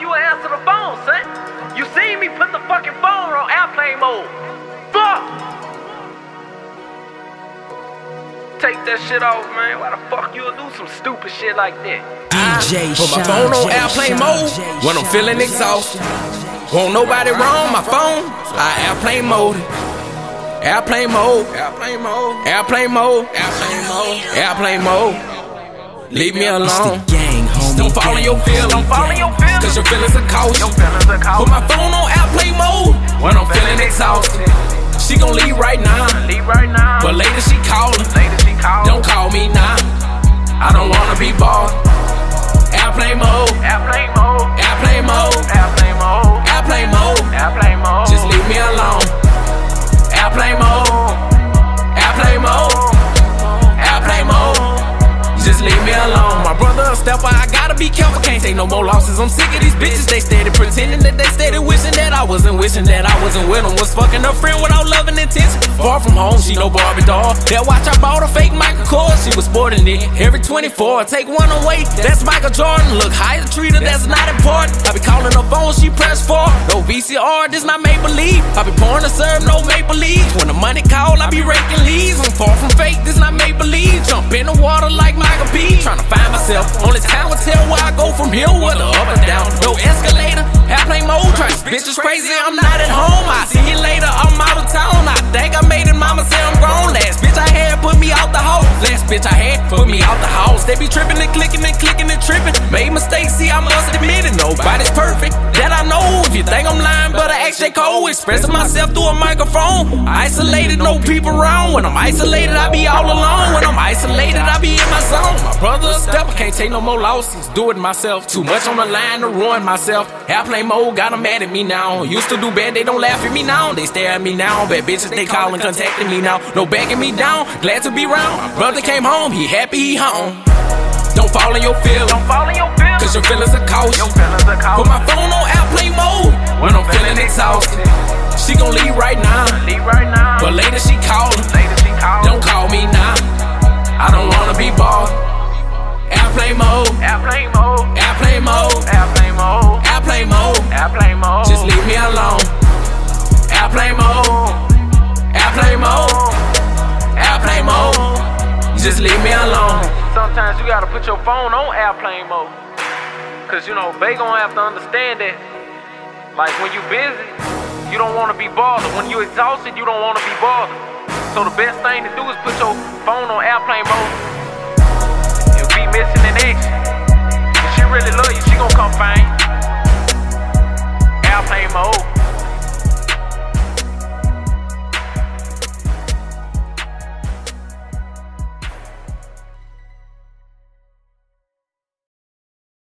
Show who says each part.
Speaker 1: fuck you answer the phone, son? You seen me put the fucking phone on airplane mode. Fuck! Take that shit off, man. Why the fuck you'll do some stupid shit like that?
Speaker 2: DJ Put my phone on airplane mode when I'm feeling exhausted. Won't nobody wrong my phone. I airplane mode. Airplane mode. Airplane mode. Airplane mode. Airplane mode. Airplane mode. Leave me alone. Don't fall in your feelings.
Speaker 1: Don't fall in your feelings.
Speaker 2: Cause your feelings are cautious.
Speaker 1: Your feelings are
Speaker 2: Put my phone on airplane mode when I'm feeling exhausted. She gon' leave right now.
Speaker 1: Leave right now.
Speaker 2: But later she callin'.
Speaker 1: Later she call.
Speaker 2: Don't call me now. I don't wanna be bored. Airplane mode.
Speaker 1: Airplane mode.
Speaker 2: Airplane mode.
Speaker 1: Airplane mode.
Speaker 2: Be careful. Can't take no more losses. I'm sick of these bitches. They steady pretending that they steady wishing that I wasn't wishing that I wasn't with them. Was fucking a friend without loving intention. Far from home, she no Barbie doll. That watch I bought a fake Michael Kors. She was sporting it every 24. Take one away, that's Michael Jordan. Look higher treated, that's not important. I be calling her phone, she press four. No VCR, this not make believe. I be pouring to serve, no make believe. When the money call, I be raking leaves. I'm far from fake, this. Jump in the water like Michael. Trying to find myself. Only time will tell where I go from here, whether up or down. No escalator, airplane mode. Try bitch is crazy, I'm not at home. I see you later, I'm out of town. I think I made it, mama say I'm grown. Last bitch I had put me out the house. Last bitch I had put me out the house. They be tripping and clicking and clicking and tripping. Made mistakes, see, I must admit it. Nobody's perfect, that I know. If you think I'm lying, but I act J. Cole. Expressing myself through a microphone. Isolated, no people around. When I'm isolated, I be all alone. When I'm can't take no more losses. Do it myself. Too much on the line to ruin myself. Airplane mode, got 'em mad at me now. Used to do bad, they don't laugh at me now. They stare at me now. Bad bitches, they calling, contacting me now. No backing me down, glad to be round. Brother came home, he happy he home. Don't fall in your feelings,
Speaker 1: Don't fall in your feelings.
Speaker 2: cause your feelings are cautious.
Speaker 1: Your feelings are
Speaker 2: Put
Speaker 1: cold.
Speaker 2: my phone on airplane mode when I'm feeling exhausted. She gon' leave right now,
Speaker 1: Leave right now.
Speaker 2: but later she callin'.
Speaker 1: Later she call.
Speaker 2: Don't call me now. I don't wanna be bored. Airplane mode,
Speaker 1: Airplane mode.
Speaker 2: airplane mode,
Speaker 1: Airplane mode.
Speaker 2: airplane mode. Just leave me alone. Airplane mode, airplane mode, airplane mode. Just leave me alone.
Speaker 1: Sometimes you gotta put your phone on airplane mode. Cause you know, they gonna have to understand that. Like when you busy, you don't wanna be bothered. When you exhausted, you don't wanna be bothered. So the best thing to do is put your phone on airplane mode